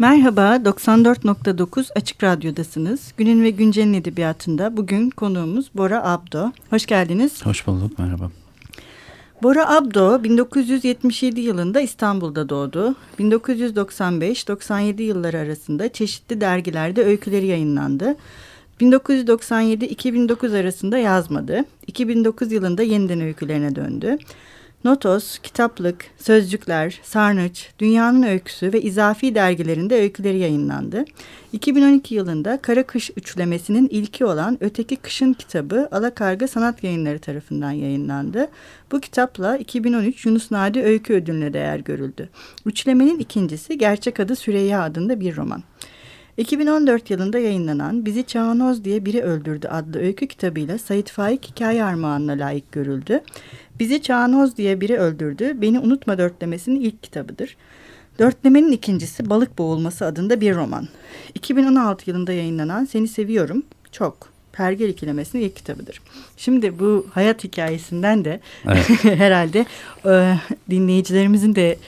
Merhaba, 94.9 Açık Radyo'dasınız. Günün ve Güncel'in edebiyatında bugün konuğumuz Bora Abdo. Hoş geldiniz. Hoş bulduk, merhaba. Bora Abdo 1977 yılında İstanbul'da doğdu. 1995-97 yılları arasında çeşitli dergilerde öyküleri yayınlandı. 1997-2009 arasında yazmadı. 2009 yılında yeniden öykülerine döndü. Notos, Kitaplık, Sözcükler, Sarnıç, Dünyanın Öyküsü ve İzafi dergilerinde öyküleri yayınlandı. 2012 yılında Kara Kış üçlemesinin ilki olan Öteki Kışın kitabı Alakarga Sanat Yayınları tarafından yayınlandı. Bu kitapla 2013 Yunus Nadi Öykü Ödülü'ne değer görüldü. Üçlemenin ikincisi Gerçek Adı Süreyya adında bir roman. 2014 yılında yayınlanan Bizi Çağanoz diye Biri Öldürdü adlı öykü kitabıyla Sait Faik Hikaye Armağanı'na layık görüldü. Bizi Çağanoz diye Biri Öldürdü Beni Unutma dörtlemesinin ilk kitabıdır. Dörtlemenin ikincisi Balık Boğulması adında bir roman. 2016 yılında yayınlanan Seni Seviyorum Çok Pergel ikilemesinin ilk kitabıdır. Şimdi bu hayat hikayesinden de evet. herhalde e, dinleyicilerimizin de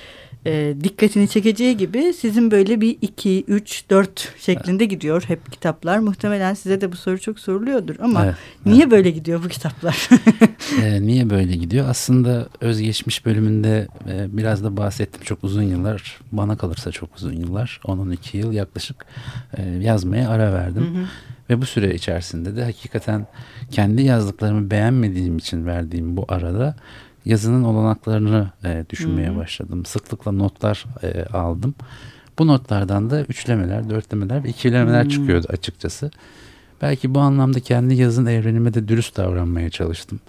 e, dikkatini çekeceği gibi sizin böyle bir iki, üç, dört şeklinde gidiyor hep kitaplar. Muhtemelen size de bu soru çok soruluyordur ama evet, niye evet. böyle gidiyor bu kitaplar? e, niye böyle gidiyor? Aslında özgeçmiş bölümünde e, biraz da bahsettim. Çok uzun yıllar, bana kalırsa çok uzun yıllar. 10-12 yıl yaklaşık e, yazmaya ara verdim. Hı hı. Ve bu süre içerisinde de hakikaten kendi yazdıklarımı beğenmediğim için verdiğim bu arada yazının olanaklarını e, düşünmeye Hı-hı. başladım. Sıklıkla notlar e, aldım. Bu notlardan da üçlemeler, dörtlemeler ve ikilemeler Hı-hı. çıkıyordu açıkçası. Belki bu anlamda kendi yazın evrenime de dürüst davranmaya çalıştım.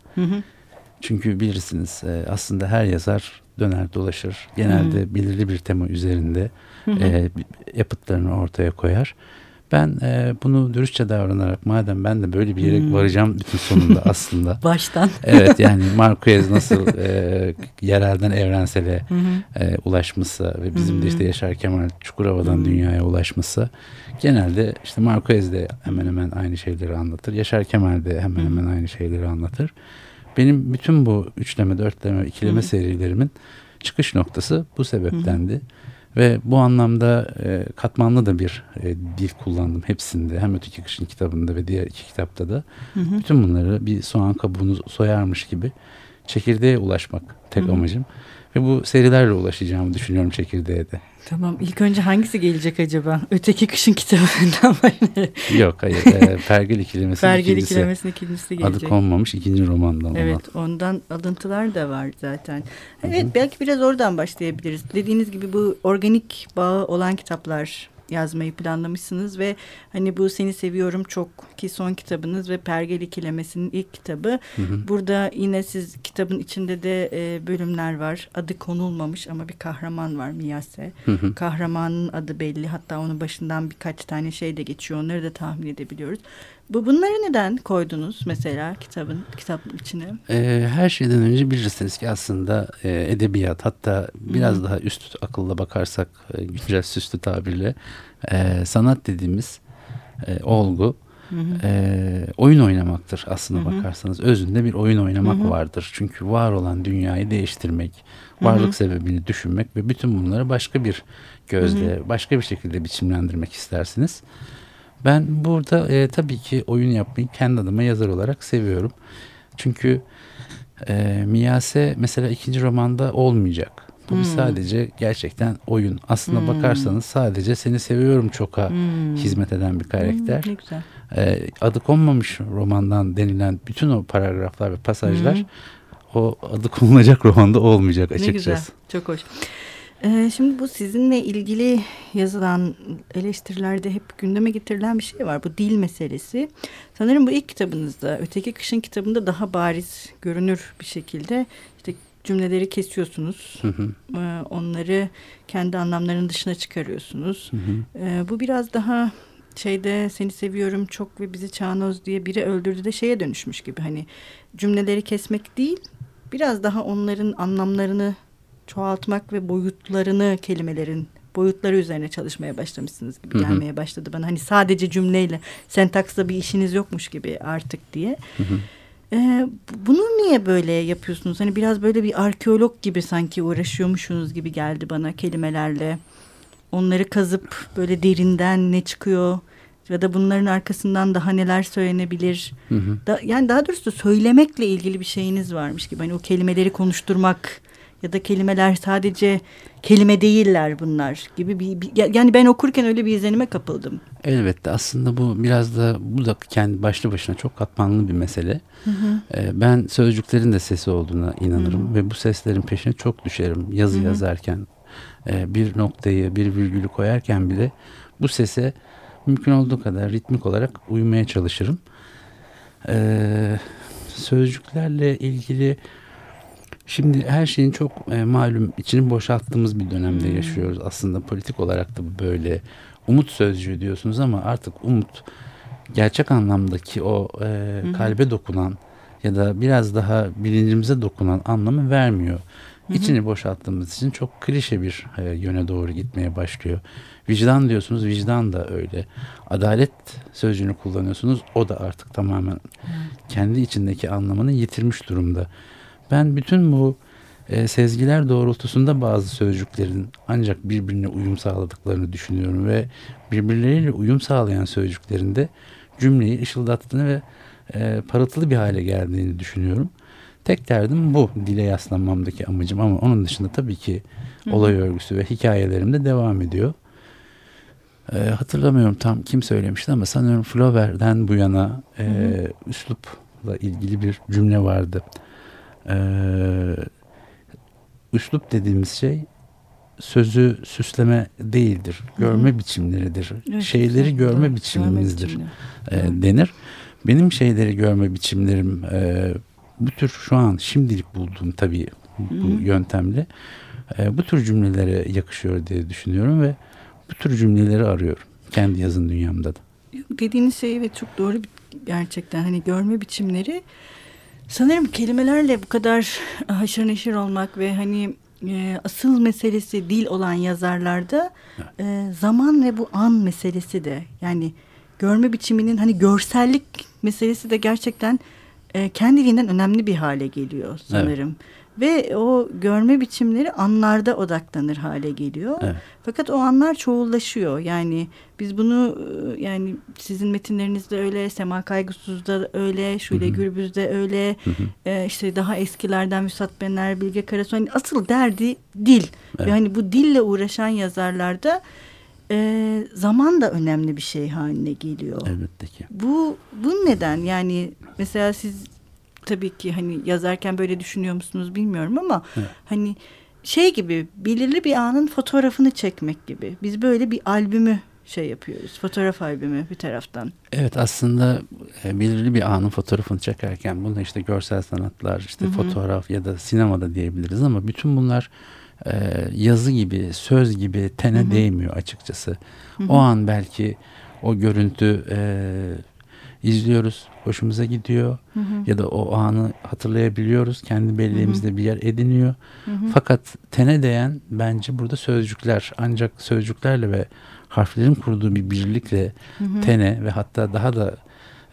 Çünkü bilirsiniz e, aslında her yazar döner dolaşır. Genelde belirli bir tema üzerinde e, yapıtlarını ortaya koyar. Ben e, bunu dürüstçe davranarak madem ben de böyle bir yere hmm. varacağım bütün sonunda aslında. Baştan. evet yani Marquez nasıl e, yerelden evrensele e, ulaşmışsa ve bizim de işte Yaşar Kemal Çukurova'dan dünyaya ulaşmışsa genelde işte Marquez de hemen hemen aynı şeyleri anlatır. Yaşar Kemal de hemen hemen aynı şeyleri anlatır. Benim bütün bu üçleme, dörtleme, ikileme serilerimin çıkış noktası bu sebeptendi. Hı ve bu anlamda e, katmanlı da bir e, dil kullandım hepsinde. Hem Öteki Kışın kitabında ve diğer iki kitapta da. Hı hı. Bütün bunları bir soğan kabuğunu soyarmış gibi çekirdeğe ulaşmak tek hı hı. amacım. Ve bu serilerle ulaşacağımı düşünüyorum çekirdeğe de. Tamam ilk önce hangisi gelecek acaba? Öteki kışın kitabından mı? Yok hayır. E, Pergel ikilemesinin Pergel ikincisi. ikilemesinin ikincisi gelecek. Adı konmamış ikinci romandan Evet olan. ondan alıntılar da var zaten. Evet Hı -hı. belki biraz oradan başlayabiliriz. Dediğiniz gibi bu organik bağı olan kitaplar yazmayı planlamışsınız ve hani bu Seni Seviyorum Çok ki son kitabınız ve Pergel İkilemesi'nin ilk kitabı. Hı hı. Burada yine siz kitabın içinde de e, bölümler var. Adı konulmamış ama bir kahraman var Miyase. Hı hı. Kahramanın adı belli hatta onun başından birkaç tane şey de geçiyor. Onları da tahmin edebiliyoruz. Bu bunları neden koydunuz mesela kitabın kitap içine? Ee, her şeyden önce bilirsiniz ki aslında e, edebiyat hatta biraz Hı. daha üst akılla bakarsak e, güncel süslü tabirle e, sanat dediğimiz e, olgu Hı hı. E, oyun oynamaktır aslında hı hı. bakarsanız. Özünde bir oyun oynamak hı hı. vardır. Çünkü var olan dünyayı değiştirmek, varlık hı hı. sebebini düşünmek ve bütün bunları başka bir gözle, hı hı. başka bir şekilde biçimlendirmek istersiniz. Ben burada e, tabii ki oyun yapmayı kendi adıma yazar olarak seviyorum. Çünkü e, Miyase mesela ikinci romanda olmayacak. Bu hmm. sadece gerçekten oyun. Aslında hmm. bakarsanız sadece seni seviyorum çoka hmm. hizmet eden bir karakter. Hmm, ne güzel. E, adı konmamış romandan denilen bütün o paragraflar ve pasajlar hmm. o adı konulacak romanda olmayacak açıkçası. Ne güzel. Çok hoş. Ee, şimdi bu sizinle ilgili yazılan eleştirilerde hep gündeme getirilen bir şey var. Bu dil meselesi. Sanırım bu ilk kitabınızda, öteki kışın kitabında daha bariz görünür bir şekilde işte cümleleri kesiyorsunuz. Hı hı. Ee, onları kendi anlamlarının dışına çıkarıyorsunuz. Hı hı. Ee, bu biraz daha şeyde seni seviyorum çok ve bizi Çağnoz diye biri öldürdü de şeye dönüşmüş gibi. Hani cümleleri kesmek değil, biraz daha onların anlamlarını çoğaltmak ve boyutlarını kelimelerin boyutları üzerine çalışmaya başlamışsınız gibi hı hı. gelmeye başladı bana. Hani sadece cümleyle sentaksla bir işiniz yokmuş gibi artık diye. Hı hı. Ee, bunu niye böyle yapıyorsunuz? Hani biraz böyle bir arkeolog gibi sanki uğraşıyormuşsunuz gibi geldi bana kelimelerle. onları kazıp böyle derinden ne çıkıyor ya da bunların arkasından daha neler söylenebilir. Hı hı. Da, yani daha doğrusu söylemekle ilgili bir şeyiniz varmış gibi. Hani o kelimeleri konuşturmak ya da kelimeler sadece kelime değiller bunlar gibi bir, bir yani ben okurken öyle bir izlenime kapıldım. Elbette aslında bu biraz da bu da kendi başlı başına çok katmanlı bir mesele. Hı hı. Ee, ben sözcüklerin de sesi olduğuna inanırım hı hı. ve bu seslerin peşine çok düşerim yazı hı hı. yazarken. E, bir noktayı bir virgülü koyarken bile bu sese mümkün olduğu kadar ritmik olarak uymaya çalışırım. Ee, sözcüklerle ilgili Şimdi her şeyin çok e, malum içini boşalttığımız bir dönemde hmm. yaşıyoruz. Aslında politik olarak da böyle umut sözcüğü diyorsunuz ama artık umut gerçek anlamdaki o e, kalbe dokunan ya da biraz daha bilincimize dokunan anlamı vermiyor. Hı İçini boşalttığımız için çok klişe bir e, yöne doğru gitmeye başlıyor. Vicdan diyorsunuz, vicdan da öyle. Adalet sözcüğünü kullanıyorsunuz, o da artık tamamen kendi içindeki anlamını yitirmiş durumda. Ben bütün bu e, sezgiler doğrultusunda bazı sözcüklerin ancak birbirine uyum sağladıklarını düşünüyorum ve birbirleriyle uyum sağlayan sözcüklerin de cümleyi ışıldattığını ve e, parıltılı bir hale geldiğini düşünüyorum. Tek derdim bu dile yaslanmamdaki amacım ama onun dışında tabii ki olay örgüsü ve hikayelerim de devam ediyor. Ee, hatırlamıyorum tam kim söylemişti ama sanıyorum Flaubert'den bu yana e, üslupla ilgili bir cümle vardı e, üslup dediğimiz şey sözü süsleme değildir. Görme Hı-hı. biçimleridir. Evet, şeyleri görme doğru. biçimimizdir görme e, denir. Benim şeyleri görme biçimlerim e, bu tür şu an şimdilik bulduğum tabii bu Hı-hı. yöntemle e, bu tür cümlelere yakışıyor diye düşünüyorum ve bu tür cümleleri arıyorum. Kendi yazın dünyamda da. Dediğiniz şey evet çok doğru gerçekten hani görme biçimleri Sanırım kelimelerle bu kadar haşır neşir olmak ve hani e, asıl meselesi dil olan yazarlarda e, zaman ve bu an meselesi de yani görme biçiminin hani görsellik meselesi de gerçekten e, kendiliğinden önemli bir hale geliyor sanırım. Evet. Ve o görme biçimleri anlarda odaklanır hale geliyor. Evet. Fakat o anlar çoğullaşıyor. Yani biz bunu yani sizin metinlerinizde öyle, Sema Kaygısız'da öyle, Şule Gürbüz'de öyle, hı hı. E, işte daha eskilerden Müsat Bener, Bilge Karasu. Hani asıl derdi dil. Evet. Ve hani bu dille uğraşan yazarlarda e, zaman da önemli bir şey haline geliyor. Elbette ki. Bu, bu neden? Yani mesela siz tabii ki hani yazarken böyle düşünüyor musunuz bilmiyorum ama evet. hani şey gibi belirli bir anın fotoğrafını çekmek gibi. Biz böyle bir albümü şey yapıyoruz. Fotoğraf albümü bir taraftan. Evet aslında e, belirli bir anın fotoğrafını çekerken bunu işte görsel sanatlar, işte Hı-hı. fotoğraf ya da sinemada diyebiliriz ama bütün bunlar e, yazı gibi, söz gibi tene Hı-hı. değmiyor açıkçası. Hı-hı. O an belki o görüntü e, izliyoruz. Hoşumuza gidiyor. Hı hı. Ya da o anı hatırlayabiliyoruz. Kendi belleğimizde hı hı. bir yer ediniyor. Hı hı. Fakat tene değen bence burada sözcükler. Ancak sözcüklerle ve harflerin kurduğu bir birlikle hı hı. tene ve hatta daha da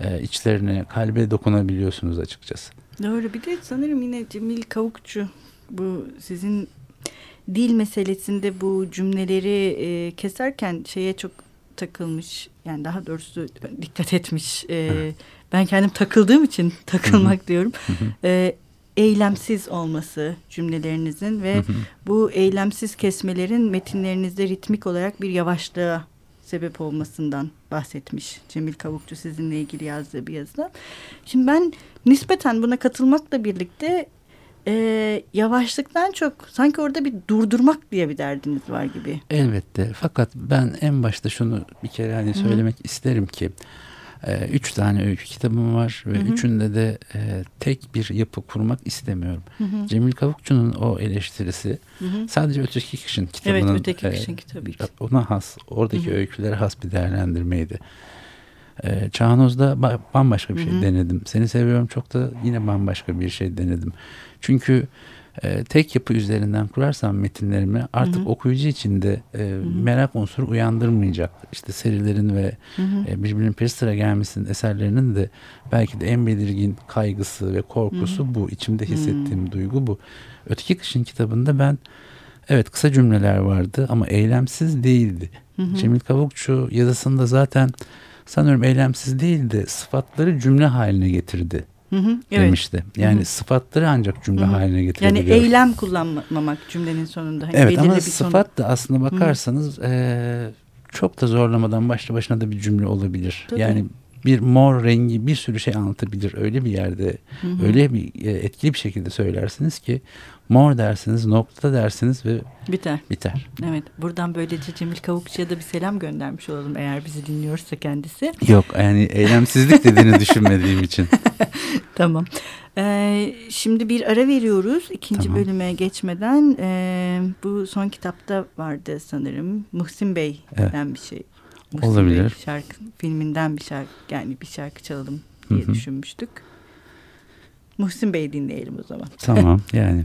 e, içlerine, kalbe dokunabiliyorsunuz açıkçası. Doğru. Bir de sanırım yine Cemil Kavukçu bu sizin dil meselesinde bu cümleleri e, keserken şeye çok takılmış yani daha doğrusu dikkat etmiş e, ben kendim takıldığım için takılmak diyorum. E, eylemsiz olması cümlelerinizin ve bu eylemsiz kesmelerin metinlerinizde ritmik olarak bir yavaşlığa sebep olmasından bahsetmiş Cemil Kavukçu sizinle ilgili yazdığı bir yazıda. Şimdi ben nispeten buna katılmakla birlikte e, yavaşlıktan çok sanki orada bir durdurmak diye bir derdiniz var gibi. Elbette. Fakat ben en başta şunu bir kere hani söylemek Hı-hı. isterim ki e, üç tane öykü kitabım var ve Hı-hı. üçünde de e, tek bir yapı kurmak istemiyorum. Hı-hı. Cemil Kavukçu'nun o eleştirisi Hı-hı. sadece Öteki Kışın kitabının evet, Öteki e, Kışın kitabı. ona has, oradaki Hı-hı. öykülere has bir değerlendirmeydi. E, Çağnoz'da bambaşka bir şey Hı-hı. denedim. Seni seviyorum çok da yine bambaşka bir şey denedim. Çünkü e, tek yapı üzerinden kurarsam metinlerimi artık hı hı. okuyucu için de e, merak unsuru uyandırmayacak. İşte serilerin ve. E, birbirinin peş sıra gelmesinin eserlerinin de belki de en belirgin kaygısı ve korkusu hı hı. bu. İçimde hissettiğim hı. duygu bu. Öteki Kışın kitabında ben Evet kısa cümleler vardı ama eylemsiz değildi. Hı hı. Cemil Kavukçu yazısında zaten sanıyorum eylemsiz değildi. Sıfatları cümle haline getirdi. Hı hı, evet. demişti. Yani hı hı. sıfatları ancak cümle hı hı. haline getirebiliyor. Yani eylem kullanmamak cümlenin sonunda. Hani evet ama sıfat sonu. da aslında bakarsanız e, çok da zorlamadan başlı başına da bir cümle olabilir. Tabii. Yani bir mor rengi bir sürü şey anlatabilir. Öyle bir yerde hı hı. öyle bir e, etkili bir şekilde söylersiniz ki mor dersiniz, nokta dersiniz ve biter. Biter. Evet. Buradan böylece Cemil Kavukçu'ya da bir selam göndermiş olalım eğer bizi dinliyorsa kendisi. Yok yani eylemsizlik dediğini düşünmediğim için. tamam. Ee, şimdi bir ara veriyoruz. ikinci tamam. bölüme geçmeden e, bu son kitapta vardı sanırım. Muhsin Bey'den evet. bir şey. Muhsin Olabilir. Şarkı filminden bir şarkı yani bir şarkı çalalım diye Hı -hı. düşünmüştük. Muhsin Bey dinleyelim o zaman. Tamam yani.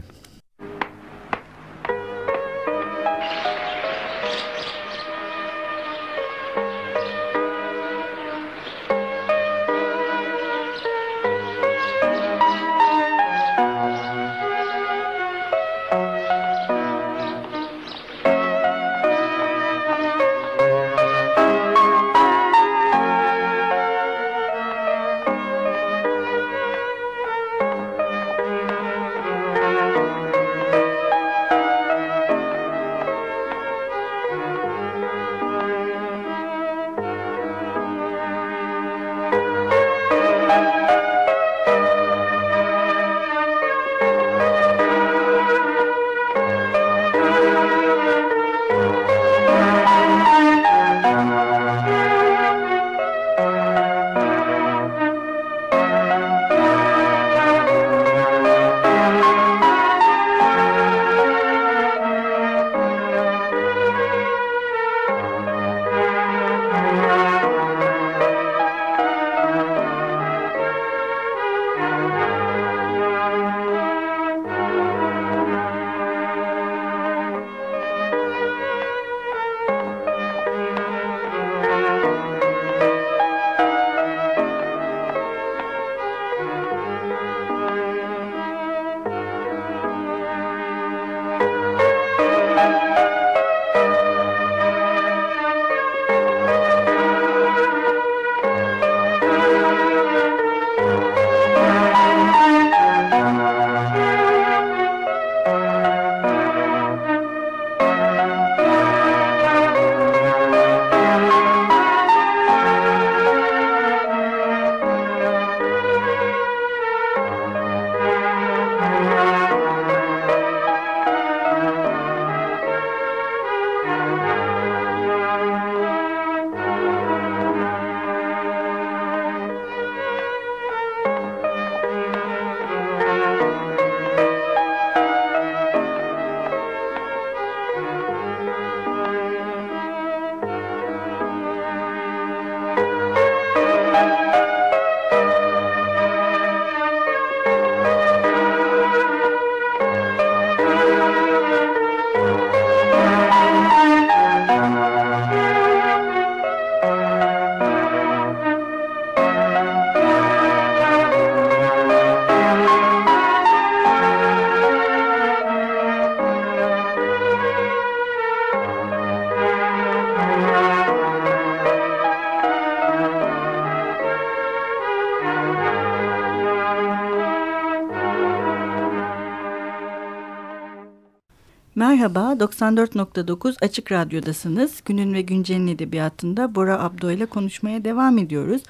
94.9 Açık Radyo'dasınız. Günün ve Güncel'in edebiyatında Bora Abdo ile konuşmaya devam ediyoruz.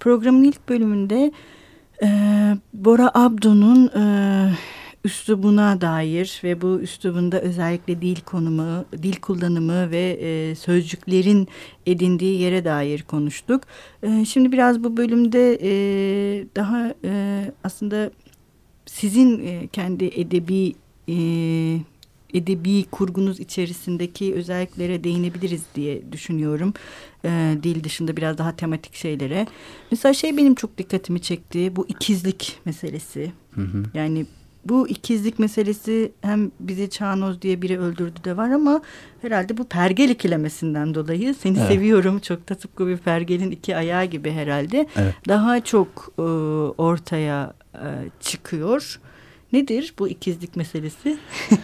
Programın ilk bölümünde e, Bora Abdo'nun e, üslubuna dair ve bu üslubunda özellikle dil konumu, dil kullanımı ve e, sözcüklerin edindiği yere dair konuştuk. E, şimdi biraz bu bölümde e, daha e, aslında sizin e, kendi edebi e, edebi kurgunuz içerisindeki özelliklere değinebiliriz diye düşünüyorum. E, dil dışında biraz daha tematik şeylere. Mesela şey benim çok dikkatimi çekti. Bu ikizlik meselesi. Hı hı. Yani bu ikizlik meselesi hem bizi Çağnoz diye biri öldürdü de var ama herhalde bu pergel ikilemesinden dolayı seni evet. seviyorum çok da tıpkı bir pergelin iki ayağı gibi herhalde evet. daha çok e, ortaya e, çıkıyor. Nedir bu ikizlik meselesi?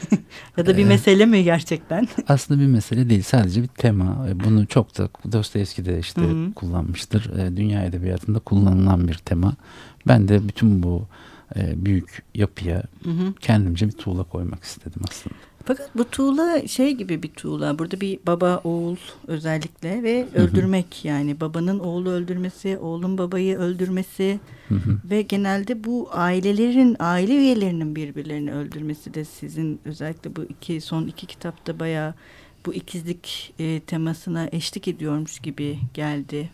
ya da bir ee, mesele mi gerçekten? aslında bir mesele değil sadece bir tema. E, bunu çok da Dostoyevski de işte Hı-hı. kullanmıştır. E, dünya edebiyatında kullanılan bir tema. Ben de bütün bu e, büyük yapıya Hı-hı. kendimce bir tuğla koymak istedim aslında. Fakat bu tuğla şey gibi bir tuğla. Burada bir baba oğul özellikle ve öldürmek yani babanın oğlu öldürmesi, oğlun babayı öldürmesi ve genelde bu ailelerin aile üyelerinin birbirlerini öldürmesi de sizin özellikle bu iki son iki kitapta bayağı bu ikizlik e, temasına eşlik ediyormuş gibi geldi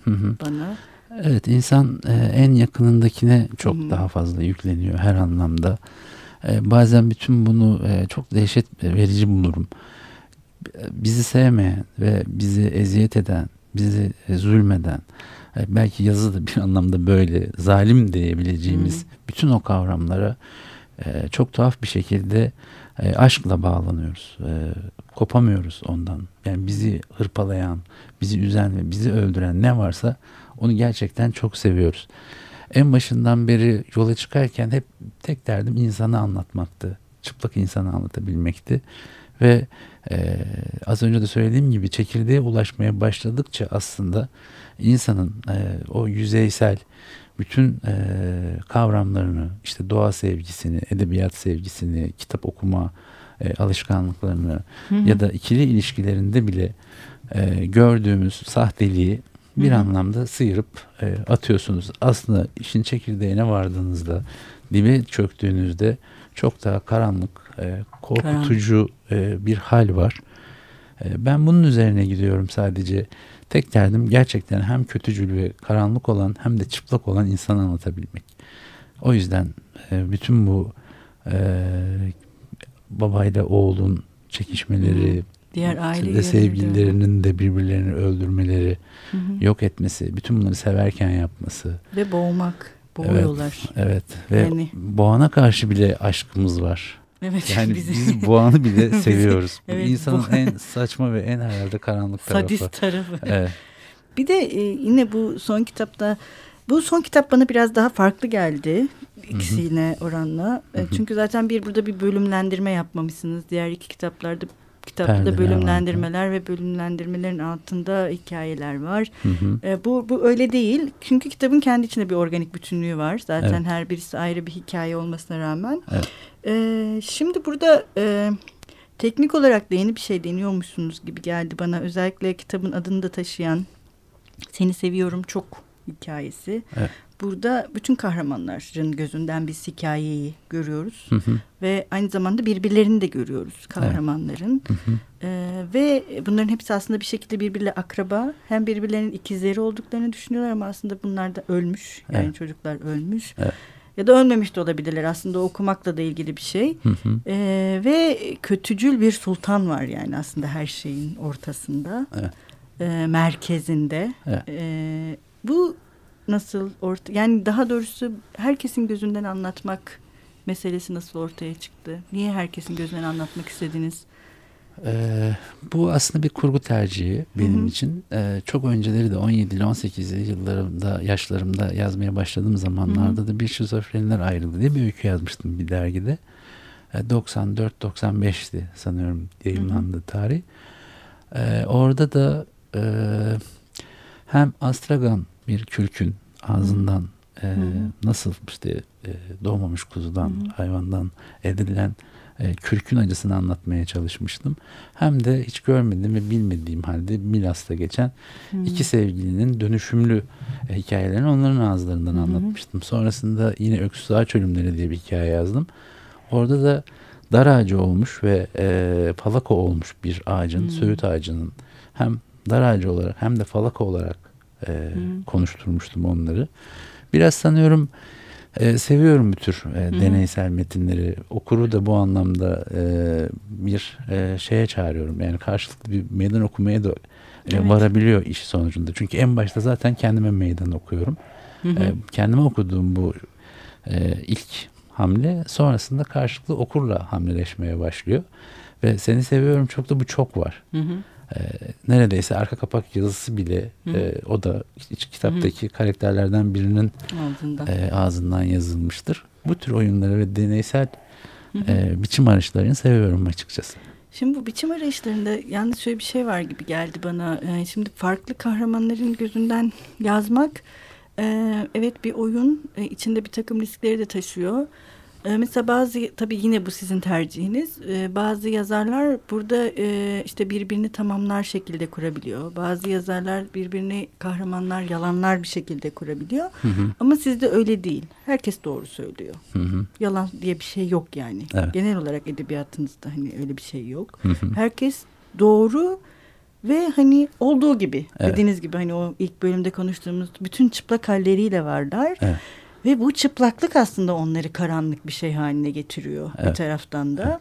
bana. Evet insan e, en yakınındakine çok daha fazla yükleniyor her anlamda. E, bazen bütün bunu e, çok dehşet verici bulurum. Bizi sevmeyen ve bizi eziyet eden, bizi zulmeden, e, belki yazı da bir anlamda böyle zalim diyebileceğimiz hmm. bütün o kavramlara e, çok tuhaf bir şekilde e, aşkla bağlanıyoruz. E, kopamıyoruz ondan. Yani bizi hırpalayan, bizi üzen ve bizi öldüren ne varsa onu gerçekten çok seviyoruz en başından beri yola çıkarken hep tek derdim insanı anlatmaktı. Çıplak insanı anlatabilmekti. Ve e, az önce de söylediğim gibi çekirdeğe ulaşmaya başladıkça aslında insanın e, o yüzeysel bütün e, kavramlarını, işte doğa sevgisini, edebiyat sevgisini, kitap okuma e, alışkanlıklarını hı hı. ya da ikili ilişkilerinde bile e, gördüğümüz sahteliği bir Hı-hı. anlamda sıyırıp e, atıyorsunuz. Aslında işin çekirdeğine vardığınızda, dibe çöktüğünüzde çok daha karanlık, e, korkutucu e, bir hal var. E, ben bunun üzerine gidiyorum sadece. Tek derdim gerçekten hem kötücül ve karanlık olan hem de çıplak olan insanı anlatabilmek. O yüzden e, bütün bu e, babayla oğlun çekişmeleri, diğer aile de sevgililerinin de birbirlerini öldürmeleri, hı hı. yok etmesi, bütün bunları severken yapması ve boğmak, boğuyorlar. Evet, evet. ve yani. boğana karşı bile aşkımız var. Evet, yani bizi... biz boğanı bile seviyoruz. evet, İnsanın bu... en saçma ve en herhalde karanlık tarafı. Sadist tarafı. Evet. Bir de e, yine bu son kitapta bu son kitap bana biraz daha farklı geldi ikisiyle oranla. Hı hı. Çünkü zaten bir burada bir bölümlendirme yapmamışsınız. Diğer iki kitaplarda kitapta bölümlendirmeler var. ve bölümlendirmelerin altında hikayeler var. Hı hı. E, bu, bu öyle değil. Çünkü kitabın kendi içinde bir organik bütünlüğü var. Zaten evet. her birisi ayrı bir hikaye olmasına rağmen. Evet. E, şimdi burada e, teknik olarak da yeni bir şey deniyormuşsunuz gibi geldi bana. Özellikle kitabın adını da taşıyan Seni Seviyorum Çok hikayesi. Evet. Burada bütün kahramanların gözünden biz hikayeyi görüyoruz. Hı hı. Ve aynı zamanda birbirlerini de görüyoruz kahramanların. Evet. Hı hı. Ee, ve bunların hepsi aslında bir şekilde birbirle akraba. Hem birbirlerinin ikizleri olduklarını düşünüyorlar ama aslında bunlar da ölmüş. Yani evet. çocuklar ölmüş. Evet. Ya da ölmemiş de olabilirler. Aslında okumakla da ilgili bir şey. Hı hı. Ee, ve kötücül bir sultan var yani aslında her şeyin ortasında. Evet. E, merkezinde. Evet. E, bu nasıl orta yani daha doğrusu herkesin gözünden anlatmak meselesi nasıl ortaya çıktı? Niye herkesin gözünden anlatmak istediniz? Ee, bu aslında bir kurgu tercihi benim Hı-hı. için. Ee, çok önceleri de 17 ile 18 yıllarımda, yaşlarımda yazmaya başladığım zamanlarda Hı-hı. da bir şizofreniler ayrıldı diye bir öykü yazmıştım bir dergide. Ee, 94-95'ti sanıyorum yayınlandı Hı-hı. tarih. Ee, orada da e, hem Astragan bir kürkün ağzından e, nasıl işte e, doğmamış kuzudan, Hı. hayvandan elde edilen e, kürkün acısını anlatmaya çalışmıştım. Hem de hiç görmediğim ve bilmediğim halde Milas'ta geçen Hı. iki sevgilinin dönüşümlü e, hikayelerini onların ağızlarından Hı. anlatmıştım. Sonrasında yine Öksüz Ağaç Ölümleri diye bir hikaye yazdım. Orada da dar ağacı olmuş ve e, falaka olmuş bir ağacın, Hı. söğüt ağacının hem dar ağacı olarak hem de falaka olarak e, konuşturmuştum onları. Biraz sanıyorum e, seviyorum bu tür e, deneysel metinleri. Okuru da bu anlamda e, bir e, şeye çağırıyorum. Yani karşılıklı bir meydan okumaya da e, evet. varabiliyor iş sonucunda. Çünkü en başta zaten kendime meydan okuyorum. E, kendime okuduğum bu e, ilk hamle sonrasında karşılıklı okurla hamleleşmeye başlıyor. Ve seni seviyorum çok da bu çok var. Hı hı e, neredeyse arka kapak yazısı bile e, o da iç kitaptaki Hı. karakterlerden birinin ağzından. E, ağzından yazılmıştır. Bu tür oyunları ve deneysel e, biçim arayışlarını seviyorum açıkçası. Şimdi bu biçim arayışlarında yalnız şöyle bir şey var gibi geldi bana. Yani şimdi farklı kahramanların gözünden yazmak e, evet bir oyun e, içinde bir takım riskleri de taşıyor. E, mesela bazı tabii yine bu sizin tercihiniz. E, bazı yazarlar burada e, işte birbirini tamamlar şekilde kurabiliyor. Bazı yazarlar birbirini kahramanlar, yalanlar bir şekilde kurabiliyor. Hı hı. Ama sizde öyle değil. Herkes doğru söylüyor. Hı hı. Yalan diye bir şey yok yani. Evet. Genel olarak edebiyatınızda hani öyle bir şey yok. Hı hı. Herkes doğru ve hani olduğu gibi evet. dediğiniz gibi hani o ilk bölümde konuştuğumuz bütün çıplak halleriyle varlar. Evet. Ve bu çıplaklık aslında onları karanlık bir şey haline getiriyor evet. bir taraftan da. Evet.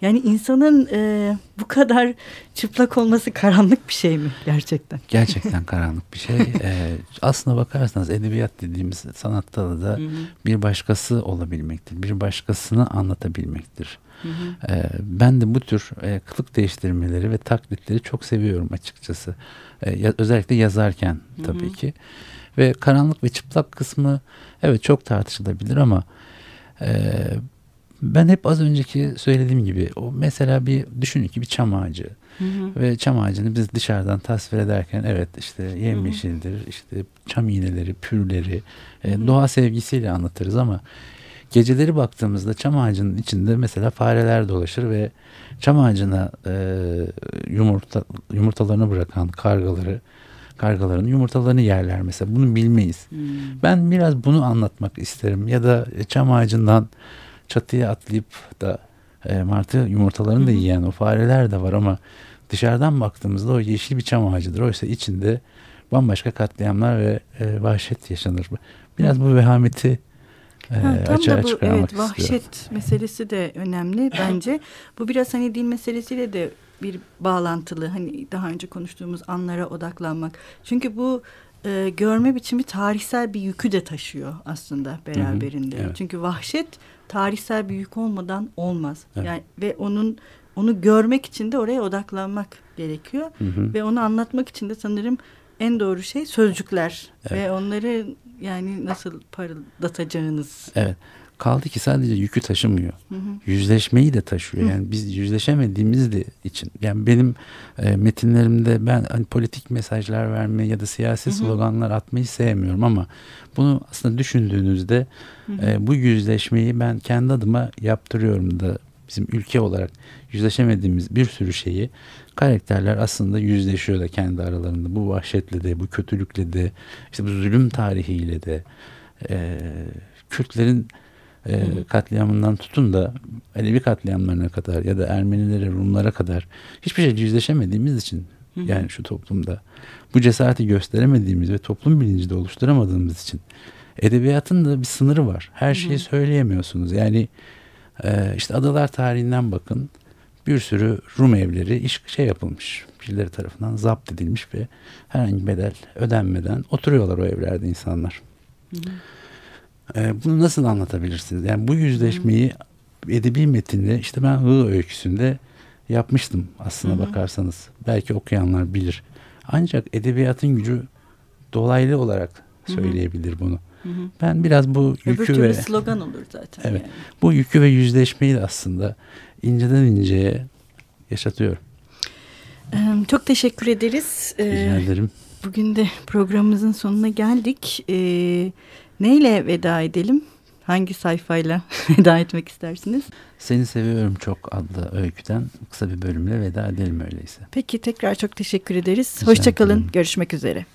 Yani insanın e, bu kadar çıplak olması karanlık bir şey mi gerçekten? Gerçekten karanlık bir şey. ee, aslına bakarsanız edebiyat dediğimiz sanatta da bir başkası olabilmektir. Bir başkasını anlatabilmektir. Hı hı. Ee, ben de bu tür e, kılık değiştirmeleri ve taklitleri çok seviyorum açıkçası. Ee, özellikle yazarken tabii hı hı. ki. Ve karanlık ve çıplak kısmı evet çok tartışılabilir ama e, ben hep az önceki söylediğim gibi o mesela bir düşünün ki bir çam ağacı hı hı. ve çam ağacını biz dışarıdan tasvir ederken evet işte yemyeşildir işte çam iğneleri pürleri e, doğa sevgisiyle anlatırız ama geceleri baktığımızda çam ağacının içinde mesela fareler dolaşır ve çam ağacına e, yumurta yumurtalarını bırakan kargaları kargaların yumurtalarını yerler mesela. Bunu bilmeyiz. Hmm. Ben biraz bunu anlatmak isterim. Ya da çam ağacından çatıya atlayıp da e, martı yumurtalarını da yiyen o fareler de var ama dışarıdan baktığımızda o yeşil bir çam ağacıdır. Oysa içinde bambaşka katliamlar ve e, vahşet yaşanır. Biraz bu vehameti e, ha, tam açığa da bu, çıkarmak evet, Vahşet meselesi de önemli bence. bu biraz hani din meselesiyle de bir bağlantılı hani daha önce konuştuğumuz anlara odaklanmak. Çünkü bu e, görme biçimi tarihsel bir yükü de taşıyor aslında beraberinde. Hı hı, evet. Çünkü vahşet tarihsel bir yük olmadan olmaz. Evet. Yani ve onun onu görmek için de oraya odaklanmak gerekiyor hı hı. ve onu anlatmak için de sanırım en doğru şey sözcükler evet. ve onları yani nasıl parıldatacağınız. Evet. Kaldı ki sadece yükü taşımıyor. Hı hı. Yüzleşmeyi de taşıyor. Hı. Yani biz yüzleşemediğimiz de için. Yani benim e, metinlerimde ben hani politik mesajlar verme ya da siyasi hı hı. sloganlar atmayı sevmiyorum ama bunu aslında düşündüğünüzde hı hı. E, bu yüzleşmeyi ben kendi adıma yaptırıyorum da bizim ülke olarak yüzleşemediğimiz bir sürü şeyi karakterler aslında yüzleşiyor da kendi aralarında. Bu vahşetle de, bu kötülükle de, işte bu zulüm tarihiyle de, e, Kürtlerin e, katliamından tutun da Alevi katliamlarına kadar ya da Ermenilere, Rumlara kadar hiçbir şey yüzleşemediğimiz için yani şu toplumda bu cesareti gösteremediğimiz ve toplum bilinci de oluşturamadığımız için edebiyatın da bir sınırı var. Her şeyi söyleyemiyorsunuz. Yani e, işte adalar tarihinden bakın bir sürü Rum evleri iş şey yapılmış. Birileri tarafından zapt edilmiş ve herhangi bedel ödenmeden oturuyorlar o evlerde insanlar. Hı hı. E, bunu nasıl anlatabilirsiniz? Yani bu yüzleşmeyi edebi metinde işte ben Hı öyküsünde yapmıştım aslına Hı-hı. bakarsanız. Belki okuyanlar bilir. Ancak edebiyatın gücü dolaylı olarak söyleyebilir Hı-hı. Hı-hı. Ben biraz bu yükü Öbür ve slogan olur zaten. Evet. Yani. Bu yükü ve yüzleşmeyi de aslında inceden inceye yaşatıyorum. Çok teşekkür ederiz. Rica ederim. Bugün de programımızın sonuna geldik. Ee, Neyle veda edelim? Hangi sayfayla veda etmek istersiniz? Seni Seviyorum Çok adlı öyküden kısa bir bölümle veda edelim öyleyse. Peki tekrar çok teşekkür ederiz. Hoşçakalın. Görüşmek üzere.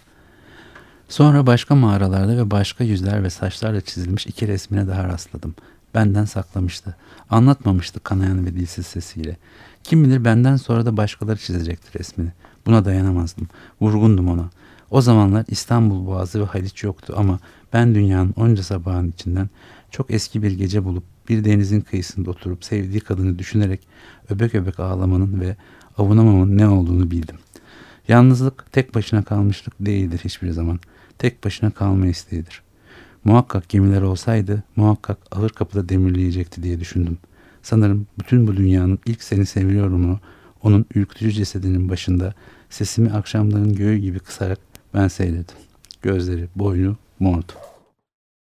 Sonra başka mağaralarda ve başka yüzler ve saçlarla çizilmiş iki resmine daha rastladım. Benden saklamıştı. Anlatmamıştı kanayan ve dilsiz sesiyle. Kim bilir benden sonra da başkaları çizecekti resmini. Buna dayanamazdım. Vurgundum ona. O zamanlar İstanbul Boğazı ve Haliç yoktu ama ben dünyanın onca sabahın içinden çok eski bir gece bulup bir denizin kıyısında oturup sevdiği kadını düşünerek öbek öbek ağlamanın ve avunamamın ne olduğunu bildim. Yalnızlık tek başına kalmışlık değildir hiçbir zaman. Tek başına kalma isteğidir. Muhakkak gemiler olsaydı muhakkak ağır kapıda demirleyecekti diye düşündüm. Sanırım bütün bu dünyanın ilk seni seviyorumunu onun ürkütücü cesedinin başında sesimi akşamların göğü gibi kısarak ben seyledim. Gözleri, boynu mordu.